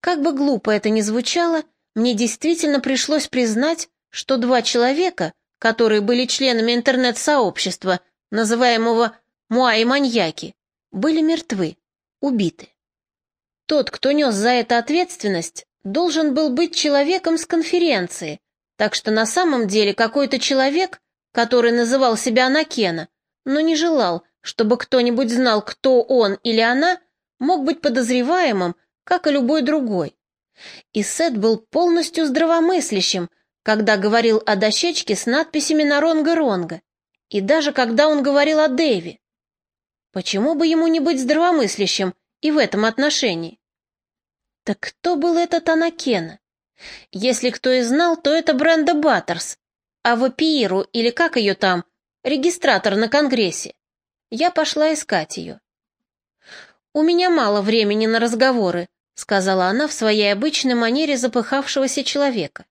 Как бы глупо это ни звучало, мне действительно пришлось признать, что два человека, которые были членами интернет-сообщества, называемого «Муаи-маньяки», были мертвы, убиты. Тот, кто нес за это ответственность, должен был быть человеком с конференции, так что на самом деле какой-то человек, который называл себя Анакена, но не желал, чтобы кто-нибудь знал, кто он или она, мог быть подозреваемым, как и любой другой. И Сет был полностью здравомыслящим, когда говорил о дощечке с надписями на Ронга-Ронга, и даже когда он говорил о Дэви. Почему бы ему не быть здравомыслящим и в этом отношении? Так кто был этот Анакена? Если кто и знал, то это Бренда Баттерс, а Вапииру, или как ее там, регистратор на Конгрессе. Я пошла искать ее. «У меня мало времени на разговоры», — сказала она в своей обычной манере запыхавшегося человека.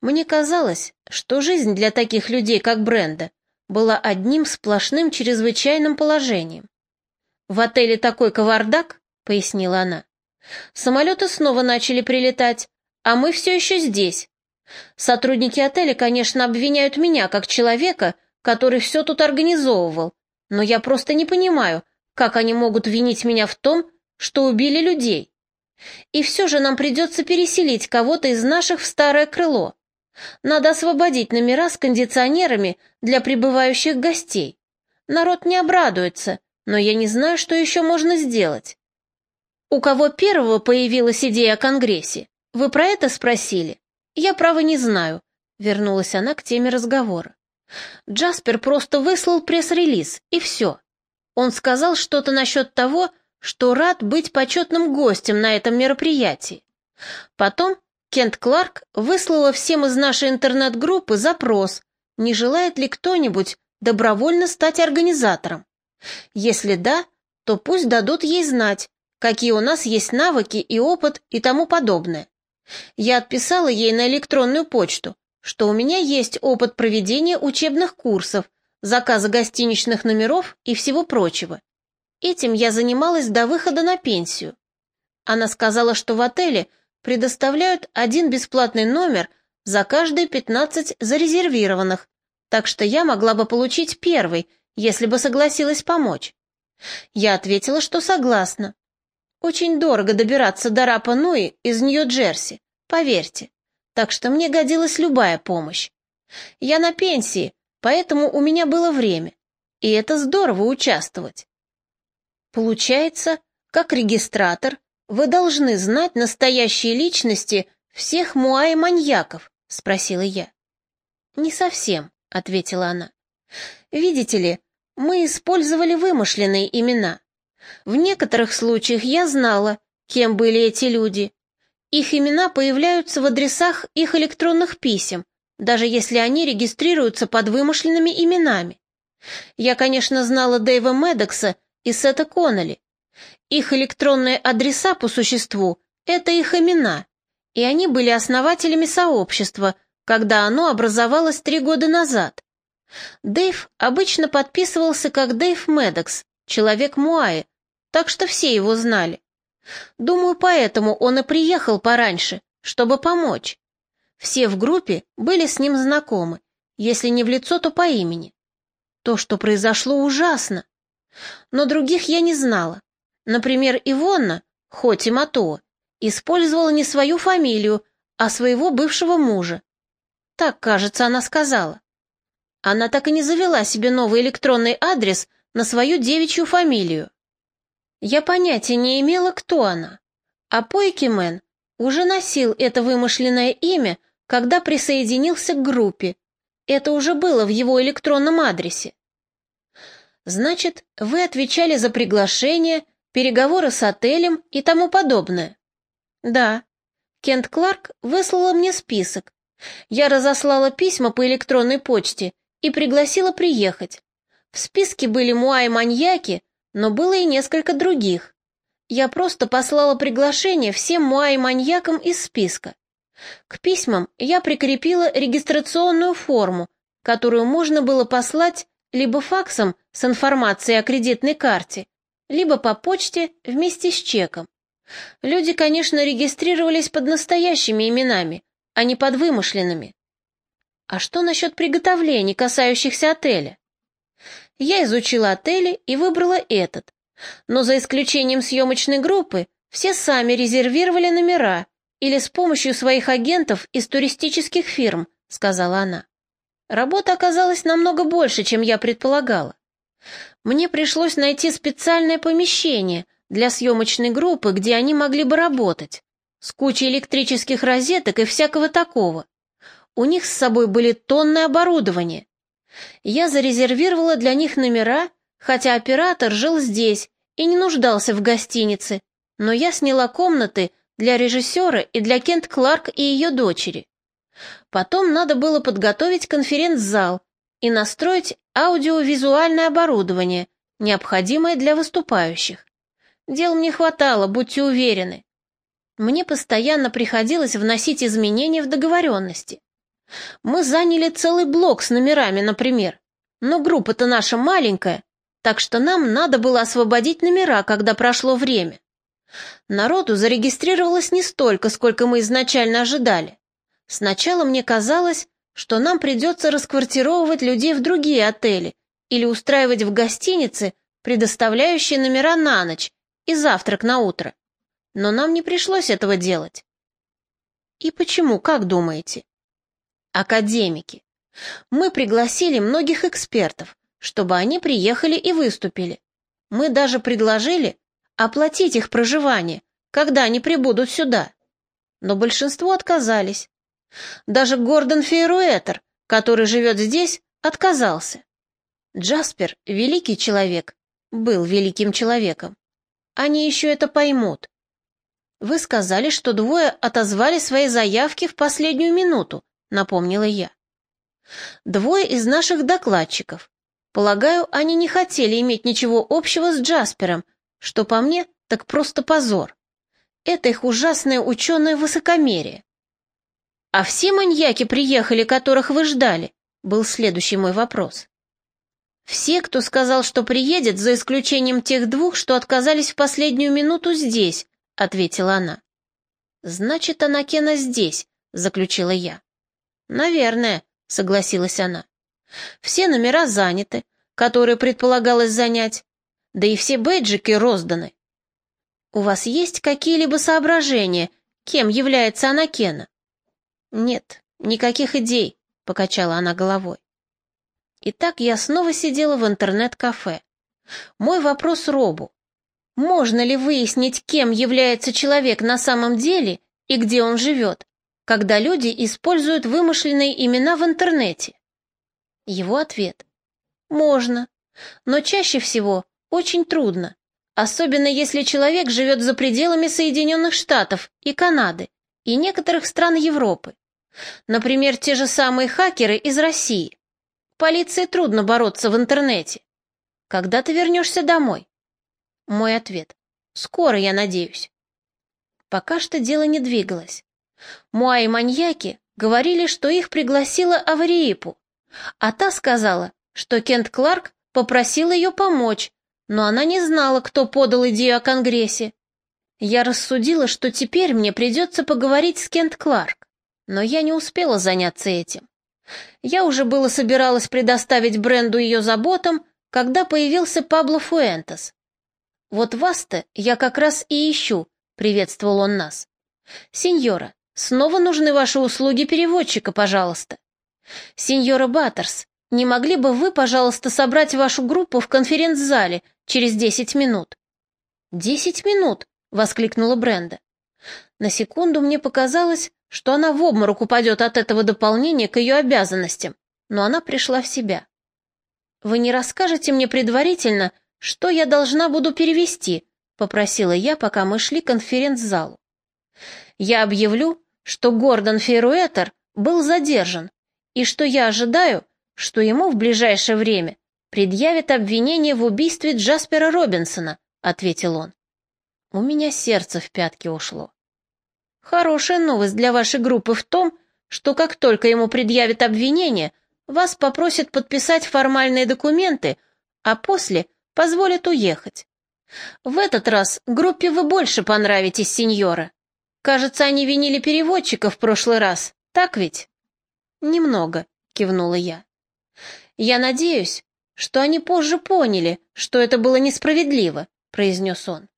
Мне казалось, что жизнь для таких людей, как Бренда, была одним сплошным чрезвычайным положением. «В отеле такой кавардак», — пояснила она. «Самолеты снова начали прилетать, а мы все еще здесь. Сотрудники отеля, конечно, обвиняют меня как человека, который все тут организовывал, но я просто не понимаю, как они могут винить меня в том, что убили людей? И все же нам придется переселить кого-то из наших в старое крыло. Надо освободить номера с кондиционерами для прибывающих гостей. Народ не обрадуется, но я не знаю, что еще можно сделать. У кого первого появилась идея о Конгрессе? Вы про это спросили? Я, право, не знаю. Вернулась она к теме разговора. Джаспер просто выслал пресс-релиз, и все. Он сказал что-то насчет того, что рад быть почетным гостем на этом мероприятии. Потом Кент Кларк выслала всем из нашей интернет-группы запрос, не желает ли кто-нибудь добровольно стать организатором. Если да, то пусть дадут ей знать, какие у нас есть навыки и опыт и тому подобное. Я отписала ей на электронную почту, что у меня есть опыт проведения учебных курсов заказа гостиничных номеров и всего прочего. Этим я занималась до выхода на пенсию. Она сказала, что в отеле предоставляют один бесплатный номер за каждые 15 зарезервированных, так что я могла бы получить первый, если бы согласилась помочь. Я ответила, что согласна. Очень дорого добираться до Рапа-Нуи из Нью-Джерси, поверьте, так что мне годилась любая помощь. Я на пенсии, поэтому у меня было время, и это здорово участвовать. Получается, как регистратор, вы должны знать настоящие личности всех муай-маньяков, спросила я. Не совсем, ответила она. Видите ли, мы использовали вымышленные имена. В некоторых случаях я знала, кем были эти люди. Их имена появляются в адресах их электронных писем, даже если они регистрируются под вымышленными именами. Я, конечно, знала Дэйва Медокса и Сета Коннелли. Их электронные адреса по существу — это их имена, и они были основателями сообщества, когда оно образовалось три года назад. Дэйв обычно подписывался как Дэйв Медокс, человек Муаи, так что все его знали. Думаю, поэтому он и приехал пораньше, чтобы помочь. Все в группе были с ним знакомы, если не в лицо, то по имени. То, что произошло, ужасно. Но других я не знала. Например, Ивонна, хоть и Мато, использовала не свою фамилию, а своего бывшего мужа. Так, кажется, она сказала. Она так и не завела себе новый электронный адрес на свою девичью фамилию. Я понятия не имела, кто она. А Пойкимен уже носил это вымышленное имя когда присоединился к группе. Это уже было в его электронном адресе. Значит, вы отвечали за приглашение, переговоры с отелем и тому подобное? Да. Кент Кларк выслала мне список. Я разослала письма по электронной почте и пригласила приехать. В списке были муай-маньяки, но было и несколько других. Я просто послала приглашение всем муай-маньякам из списка. К письмам я прикрепила регистрационную форму, которую можно было послать либо факсом с информацией о кредитной карте, либо по почте вместе с чеком. Люди, конечно, регистрировались под настоящими именами, а не под вымышленными. А что насчет приготовлений, касающихся отеля? Я изучила отели и выбрала этот, но за исключением съемочной группы все сами резервировали номера или с помощью своих агентов из туристических фирм, сказала она. Работа оказалась намного больше, чем я предполагала. Мне пришлось найти специальное помещение для съемочной группы, где они могли бы работать, с кучей электрических розеток и всякого такого. У них с собой были тонны оборудования. Я зарезервировала для них номера, хотя оператор жил здесь и не нуждался в гостинице, но я сняла комнаты для режиссера и для Кент Кларк и ее дочери. Потом надо было подготовить конференц-зал и настроить аудиовизуальное оборудование, необходимое для выступающих. Дел мне хватало, будьте уверены. Мне постоянно приходилось вносить изменения в договоренности. Мы заняли целый блок с номерами, например, но группа-то наша маленькая, так что нам надо было освободить номера, когда прошло время. Народу зарегистрировалось не столько, сколько мы изначально ожидали. Сначала мне казалось, что нам придется расквартировывать людей в другие отели или устраивать в гостинице, предоставляющие номера на ночь и завтрак на утро. Но нам не пришлось этого делать. И почему, как думаете? Академики. Мы пригласили многих экспертов, чтобы они приехали и выступили. Мы даже предложили оплатить их проживание, когда они прибудут сюда. Но большинство отказались. Даже Гордон Фейруэтер, который живет здесь, отказался. Джаспер — великий человек, был великим человеком. Они еще это поймут. Вы сказали, что двое отозвали свои заявки в последнюю минуту, напомнила я. Двое из наших докладчиков. Полагаю, они не хотели иметь ничего общего с Джаспером, что по мне, так просто позор. Это их ужасное ученое высокомерие. «А все маньяки приехали, которых вы ждали?» был следующий мой вопрос. «Все, кто сказал, что приедет, за исключением тех двух, что отказались в последнюю минуту здесь», ответила она. «Значит, Анакена здесь», — заключила я. «Наверное», — согласилась она. «Все номера заняты, которые предполагалось занять, да и все бейджики розданы. У вас есть какие-либо соображения, кем является Анакена?» «Нет, никаких идей», — покачала она головой. Итак, я снова сидела в интернет-кафе. Мой вопрос Робу. Можно ли выяснить, кем является человек на самом деле и где он живет, когда люди используют вымышленные имена в интернете? Его ответ. Можно, но чаще всего очень трудно, особенно если человек живет за пределами Соединенных Штатов и Канады и некоторых стран Европы. Например, те же самые хакеры из России. Полиции трудно бороться в интернете. Когда ты вернешься домой? Мой ответ. Скоро, я надеюсь. Пока что дело не двигалось. Муаи-маньяки говорили, что их пригласила Авариипу, а та сказала, что Кент Кларк попросил ее помочь, но она не знала, кто подал идею о Конгрессе. Я рассудила, что теперь мне придется поговорить с Кент Кларк но я не успела заняться этим. Я уже было собиралась предоставить бренду ее заботам, когда появился Пабло Фуэнтес. «Вот вас-то я как раз и ищу», — приветствовал он нас. «Сеньора, снова нужны ваши услуги переводчика, пожалуйста. Сеньора Баттерс, не могли бы вы, пожалуйста, собрать вашу группу в конференц-зале через десять минут?» «Десять минут!» — воскликнула Бренда. На секунду мне показалось, что она в обморок упадет от этого дополнения к ее обязанностям, но она пришла в себя. «Вы не расскажете мне предварительно, что я должна буду перевести?» — попросила я, пока мы шли к конференц-залу. «Я объявлю, что Гордон Фейруэтер был задержан, и что я ожидаю, что ему в ближайшее время предъявят обвинение в убийстве Джаспера Робинсона», — ответил он. У меня сердце в пятки ушло. Хорошая новость для вашей группы в том, что как только ему предъявят обвинение, вас попросят подписать формальные документы, а после позволят уехать. В этот раз группе вы больше понравитесь, сеньора. Кажется, они винили переводчика в прошлый раз, так ведь? Немного, кивнула я. Я надеюсь, что они позже поняли, что это было несправедливо, произнес он.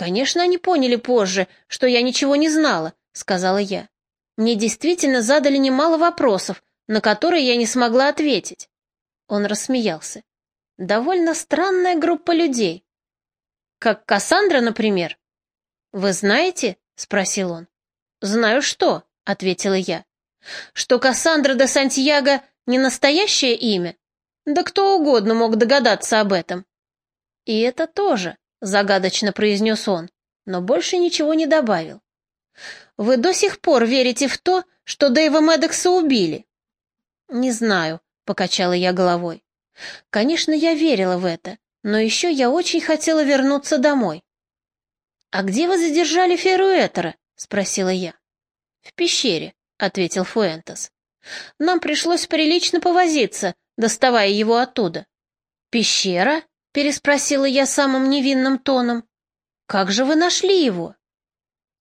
Конечно, они поняли позже, что я ничего не знала, сказала я. Мне действительно задали немало вопросов, на которые я не смогла ответить. Он рассмеялся. Довольно странная группа людей. Как Кассандра, например. Вы знаете? спросил он. Знаю что, ответила я. Что Кассандра де Сантьяго не настоящее имя? Да кто угодно мог догадаться об этом. И это тоже, загадочно произнес он, но больше ничего не добавил. Вы до сих пор верите в то, что Дэйва Медекса убили? Не знаю, покачала я головой. Конечно, я верила в это, но еще я очень хотела вернуться домой. «А где вы задержали Феруэтера?» — спросила я. «В пещере», — ответил Фуэнтес. «Нам пришлось прилично повозиться, доставая его оттуда». «Пещера?» — переспросила я самым невинным тоном. «Как же вы нашли его?»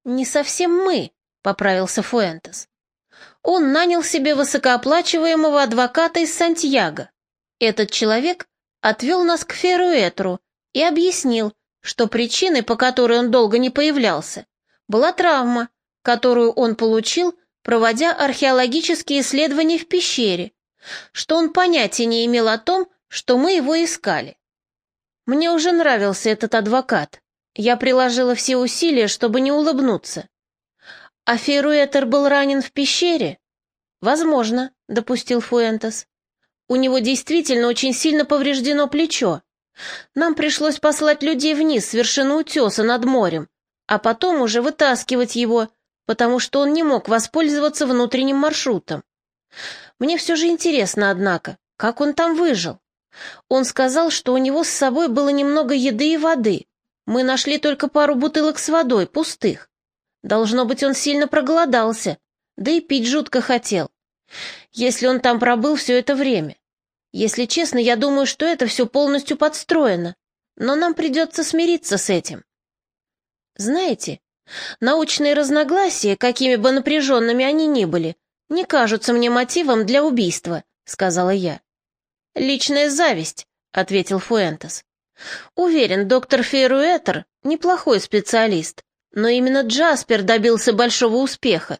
«Не совсем мы», — поправился Фуэнтес. «Он нанял себе высокооплачиваемого адвоката из Сантьяго. Этот человек отвел нас к Феруэтру и объяснил, что причиной, по которой он долго не появлялся, была травма, которую он получил, проводя археологические исследования в пещере, что он понятия не имел о том, что мы его искали. Мне уже нравился этот адвокат. Я приложила все усилия, чтобы не улыбнуться. А Феруэтер был ранен в пещере? Возможно, допустил Фуэнтес. У него действительно очень сильно повреждено плечо. Нам пришлось послать людей вниз с вершины утеса над морем, а потом уже вытаскивать его, потому что он не мог воспользоваться внутренним маршрутом. Мне все же интересно, однако, как он там выжил. Он сказал, что у него с собой было немного еды и воды. Мы нашли только пару бутылок с водой, пустых. Должно быть, он сильно проголодался, да и пить жутко хотел. Если он там пробыл все это время. Если честно, я думаю, что это все полностью подстроено, но нам придется смириться с этим. Знаете, научные разногласия, какими бы напряженными они ни были, не кажутся мне мотивом для убийства, сказала я. Личная зависть, ответил Фуэнтес. Уверен, доктор Фейруэтер неплохой специалист, но именно Джаспер добился большого успеха.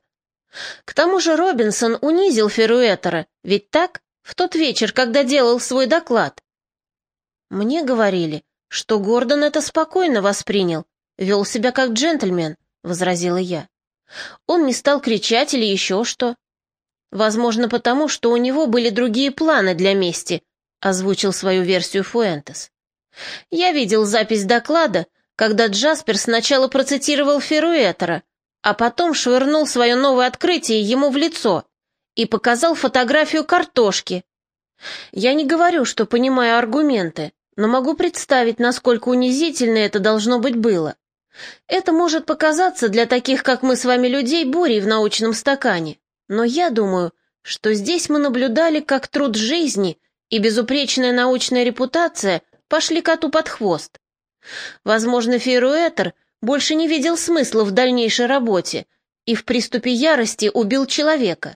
К тому же Робинсон унизил Феруэтера, ведь так? в тот вечер, когда делал свой доклад. Мне говорили, что Гордон это спокойно воспринял, вел себя как джентльмен, возразила я. Он не стал кричать или еще что. Возможно, потому, что у него были другие планы для мести, озвучил свою версию Фуэнтес. Я видел запись доклада, когда Джаспер сначала процитировал Феруэтера, а потом швырнул свое новое открытие ему в лицо и показал фотографию картошки. Я не говорю, что понимаю аргументы, но могу представить, насколько унизительно это должно быть было. Это может показаться для таких, как мы с вами, людей, бурей в научном стакане. Но я думаю, что здесь мы наблюдали, как труд жизни и безупречная научная репутация пошли коту под хвост. Возможно, Фейруэтер больше не видел смысла в дальнейшей работе и в приступе ярости убил человека.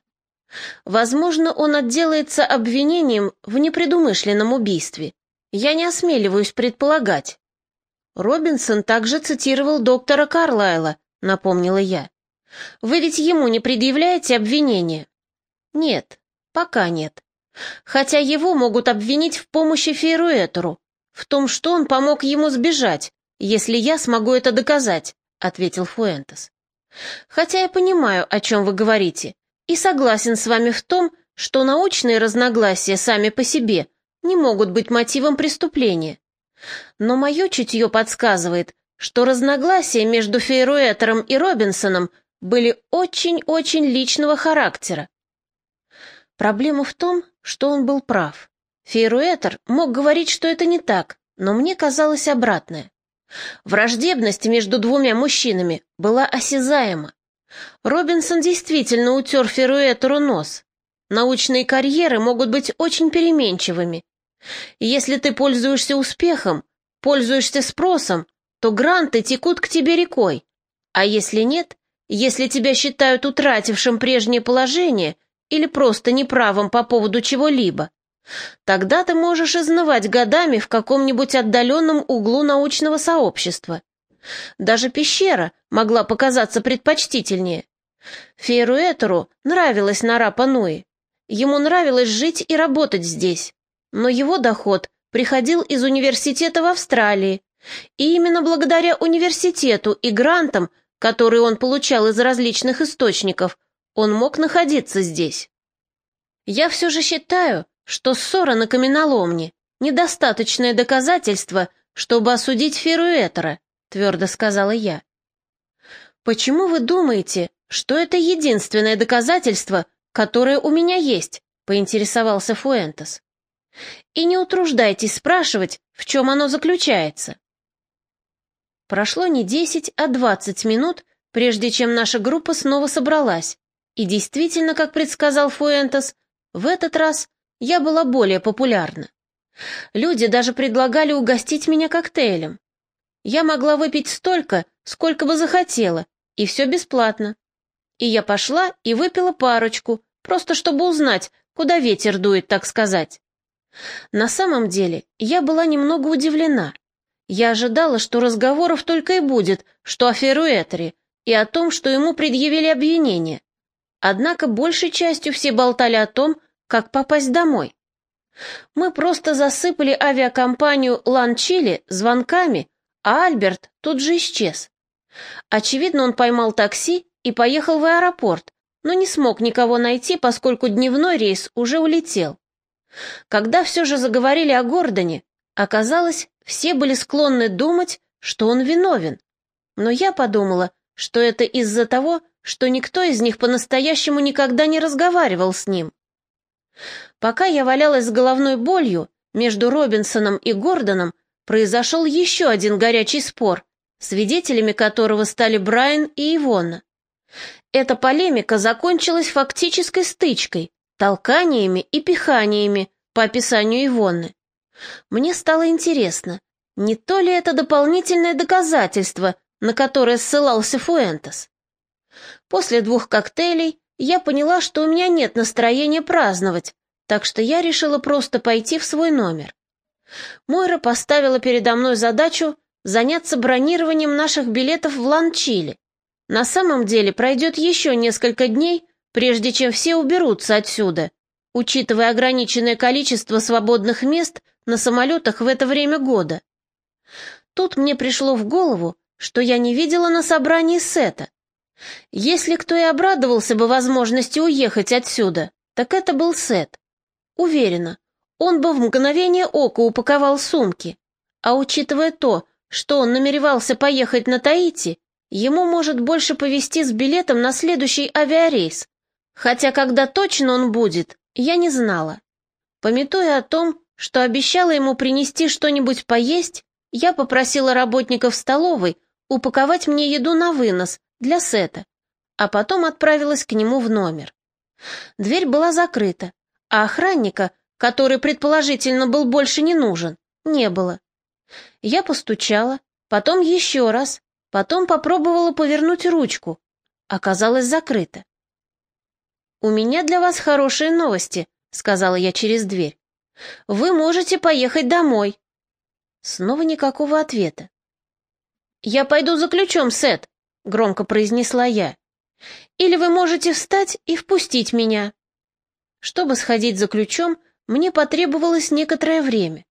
Возможно, он отделается обвинением в непредумышленном убийстве. Я не осмеливаюсь предполагать. Робинсон также цитировал доктора Карлайла, напомнила я. Вы ведь ему не предъявляете обвинения? Нет, пока нет. Хотя его могут обвинить в помощи Фейруэтеру, в том, что он помог ему сбежать, если я смогу это доказать, ответил Фуэнтес. Хотя я понимаю, о чем вы говорите, и согласен с вами в том, что научные разногласия сами по себе не могут быть мотивом преступления. Но мое чутье подсказывает, что разногласия между Фейруэтером и Робинсоном были очень-очень личного характера. Проблема в том, что он был прав. Фейруэтер мог говорить, что это не так, но мне казалось обратное. Враждебность между двумя мужчинами была осязаема. Робинсон действительно утер Феруэтору нос. Научные карьеры могут быть очень переменчивыми. Если ты пользуешься успехом, пользуешься спросом, то гранты текут к тебе рекой. А если нет, если тебя считают утратившим прежнее положение или просто неправым по поводу чего-либо, тогда ты можешь изнывать годами в каком-нибудь отдаленном углу научного сообщества. Даже пещера могла показаться предпочтительнее. Фейруэтеру нравилась нора Пануи. Ему нравилось жить и работать здесь. Но его доход приходил из университета в Австралии. И именно благодаря университету и грантам, которые он получал из различных источников, он мог находиться здесь. Я все же считаю, что ссора на каменоломне – недостаточное доказательство, чтобы осудить Феруэтера, твердо сказала я. Почему вы думаете, что это единственное доказательство, которое у меня есть?» — поинтересовался Фуэнтес. «И не утруждайтесь спрашивать, в чем оно заключается». Прошло не десять, а двадцать минут, прежде чем наша группа снова собралась, и действительно, как предсказал Фуэнтес, в этот раз я была более популярна. Люди даже предлагали угостить меня коктейлем. Я могла выпить столько, сколько бы захотела, и все бесплатно. И я пошла и выпила парочку, просто чтобы узнать, куда ветер дует, так сказать. На самом деле, я была немного удивлена. Я ожидала, что разговоров только и будет, что о Феруэтере и о том, что ему предъявили обвинение. Однако большей частью все болтали о том, как попасть домой. Мы просто засыпали авиакомпанию «Лан-Чили» звонками, а Альберт тут же исчез. Очевидно, он поймал такси и поехал в аэропорт, но не смог никого найти, поскольку дневной рейс уже улетел. Когда все же заговорили о Гордоне, оказалось, все были склонны думать, что он виновен. Но я подумала, что это из-за того, что никто из них по-настоящему никогда не разговаривал с ним. Пока я валялась с головной болью, между Робинсоном и Гордоном произошел еще один горячий спор, свидетелями которого стали Брайан и Ивонна. Эта полемика закончилась фактической стычкой, толканиями и пиханиями по описанию Ивонны. Мне стало интересно, не то ли это дополнительное доказательство, на которое ссылался Фуэнтес. После двух коктейлей я поняла, что у меня нет настроения праздновать, так что я решила просто пойти в свой номер. Мойра поставила передо мной задачу заняться бронированием наших билетов в Ланчили. На самом деле пройдет еще несколько дней, прежде чем все уберутся отсюда, учитывая ограниченное количество свободных мест на самолетах в это время года. Тут мне пришло в голову, что я не видела на собрании Сета. Если кто и обрадовался бы возможности уехать отсюда, так это был Сет. Уверена, он бы в мгновение ока упаковал сумки. А учитывая то, что он намеревался поехать на Таити, ему может больше повезти с билетом на следующий авиарейс. Хотя когда точно он будет, я не знала. Пометуя о том, что обещала ему принести что-нибудь поесть, я попросила работников столовой упаковать мне еду на вынос для Сета, а потом отправилась к нему в номер. Дверь была закрыта, а охранника, который предположительно был больше не нужен, не было. Я постучала, потом еще раз, потом попробовала повернуть ручку. Оказалось закрыто. «У меня для вас хорошие новости», — сказала я через дверь. «Вы можете поехать домой». Снова никакого ответа. «Я пойду за ключом, Сет», — громко произнесла я. «Или вы можете встать и впустить меня». Чтобы сходить за ключом, мне потребовалось некоторое время.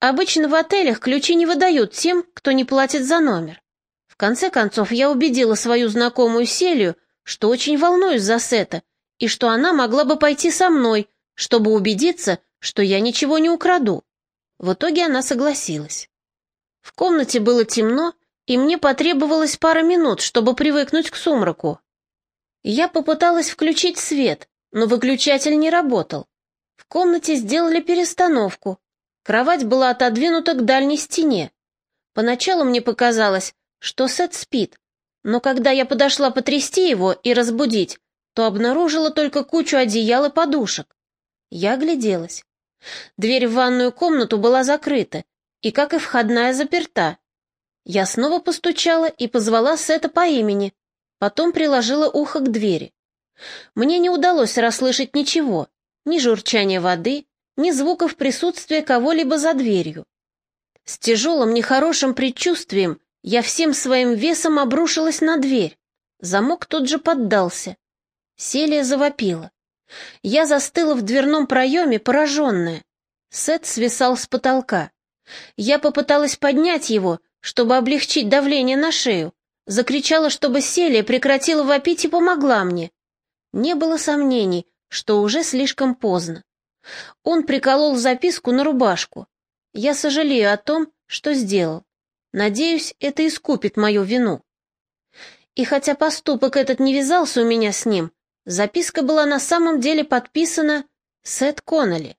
Обычно в отелях ключи не выдают тем, кто не платит за номер. В конце концов, я убедила свою знакомую Селию, что очень волнуюсь за Сета, и что она могла бы пойти со мной, чтобы убедиться, что я ничего не украду. В итоге она согласилась. В комнате было темно, и мне потребовалось пара минут, чтобы привыкнуть к сумраку. Я попыталась включить свет, но выключатель не работал. В комнате сделали перестановку, Кровать была отодвинута к дальней стене. Поначалу мне показалось, что Сет спит, но когда я подошла потрясти его и разбудить, то обнаружила только кучу одеял и подушек. Я огляделась. Дверь в ванную комнату была закрыта, и, как и входная, заперта. Я снова постучала и позвала Сета по имени, потом приложила ухо к двери. Мне не удалось расслышать ничего, ни журчания воды, ни звуков присутствия кого-либо за дверью. С тяжелым нехорошим предчувствием я всем своим весом обрушилась на дверь. Замок тут же поддался. Селия завопила. Я застыла в дверном проеме, пораженная. Сет свисал с потолка. Я попыталась поднять его, чтобы облегчить давление на шею. Закричала, чтобы Селия прекратила вопить и помогла мне. Не было сомнений, что уже слишком поздно. Он приколол записку на рубашку. Я сожалею о том, что сделал. Надеюсь, это искупит мою вину. И хотя поступок этот не вязался у меня с ним, записка была на самом деле подписана Сет Коннелли.